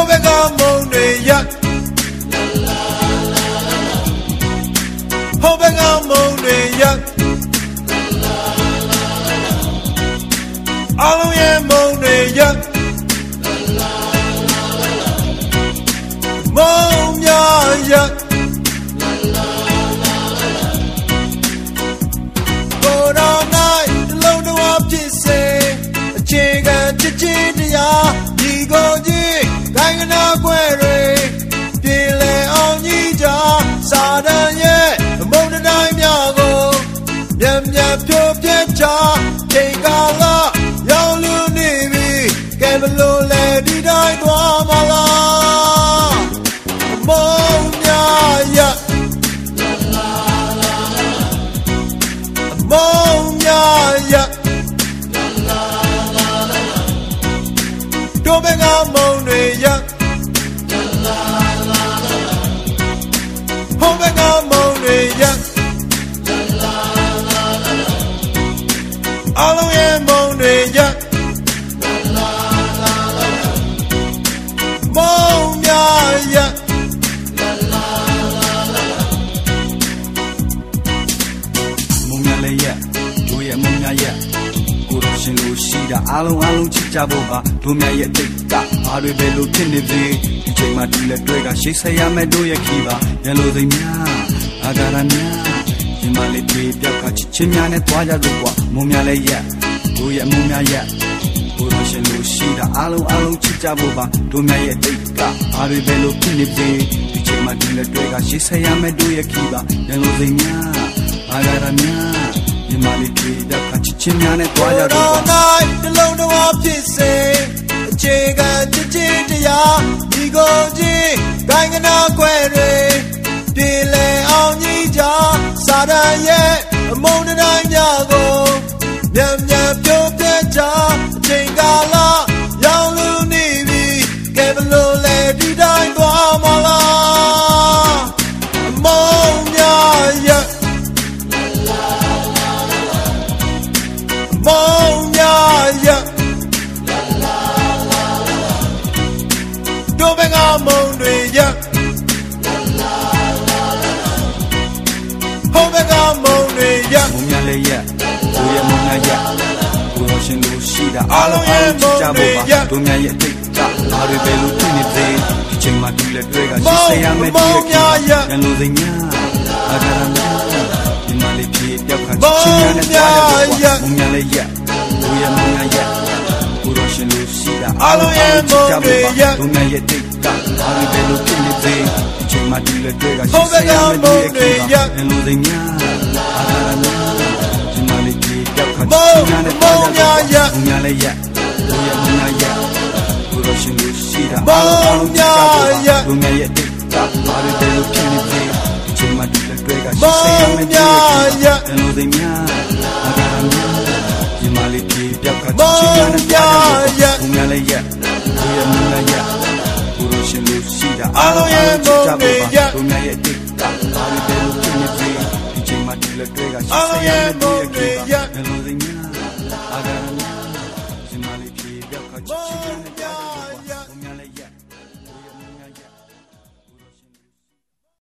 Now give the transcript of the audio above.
တွေရဟောဘကမုံတွေရအလုံးရဲ့မုံတွေရမုံများရကိုရောနိုင်တလုံးတော်ဖြစ်စေအခြေခံချစ်ချင်း မြတ်မြတ်ဖြိုးပြချချိန်ကာလရောက်လူနေပြီကဲဘလို့လဲဒီတိုင်းသွားမလားမုံများရမုံများရတို့ဘကမုံ ရှင်လို့ရှိတာအားလုံးအားလုံးချစ်ကြဖို့ပါတို့များရဲ့တိတ်ကအားတွေပဲလို့ဖြစ်နေပြီဒီချိန်မှာဒီလက်တွေကရှေ့ဆက်ရမယ်တို့ရဲ့ခီးပါရလို့စိမ်များအာဂါရများဒီမလေးပြေပြောက်ကချစ်ချင်းများနဲ့တွားကြလို့ကွာမုံများလည်းရက်တို့ရဲ့မုံများရက်ကိုရရှင်လို့ရှိတာအားလုံးအားလုံးချစ်ကြဖို့ပါတို့များရဲ့တိတ်ကအားတွေပဲလို့ဖြစ်နေပြီဒီချိန်မှာဒီလက်တွေကရှေ့ဆက်ရမယ်တို့ရဲ့ခီးပါရလို့စိမ်များအာဂါရများဒီမလေးပြေတဲ့ခ ချစ်ချင်းများနဲ့တွားကြတော့တော်နိုင်တလုံးတော်ဖြစ်စေအခြေခံချစ်ချင်းတရားဒီကိုကြီးဂိုင်းကနာခွဲတွေပြေလေအောင်ကြီးကြစာရန်ရဲ့အမုန်းတိုင်းများကိုမြတ် လည်းရက်ကိုရဲ့မုံများရက်ကိုရောရှင်လို့ရှိတာအားလုံးရဲ့မုံတွေရက်တို့များရဲ့တိတ်ကအားတွေပဲလို့ဖြစ်နေသေးဒီချိန်မှာဒီလက်တွေကရှေ့ဆက်ရမယ်ဒီရဲ့ခီးရန်လို့စိမ်များအာဂါရများဒီမလေးပြေပြောက်ခချစ်ချင်းများနဲ့တွားကြတော့မုံများလည်းရက်ကိုရဲ့မုံများရက်ကိုရောရှင်လို့ရှိတာတို့များရဲ့တိတ်ကအားတွေပဲလို့ဖြစ်နေသေးဒီချိန်မှာဒီလက်တွေကရှေ့ဆက်ရမယ်ဒီရဲ့ခီးရန်လို့စိမ်များအာဂါရများဒီမလေး ပြေပြောက်ခချစ်ချင်းများနဲ့တွားကြတော့မုံများလည်းရက်ကိုရဲ့မုံများရက်ကိုရောရှင်လို့ရှိတာတို့များရဲ့တိတ်ကအားတွေပဲလို့ဖြစ်နေသေးဒီချိန်မှာဒီလက်တွေကရှေ့ဆက်ရမယ်ဒီရဲ့ခီးရန်လို့စိမ်များအာဂါရများဒီမလေးပြေပြောက်ခချစ်ချင်းများနဲ့တွားကြတော့မုံများလည်းရက်ကိုရဲ့မုံများရက်ကိုရောရှင်လို့ရှိတာတို့များရဲ့တိတ်ကအားတွေပဲလို့ဖြစ်နေသေးဒီချိန်မှာဒီလက်တွေကရှေ့အားဆက်လုံးရရဲ့မယ်ဒီမုံရဲ့ခီးတွေပါရ Whoa.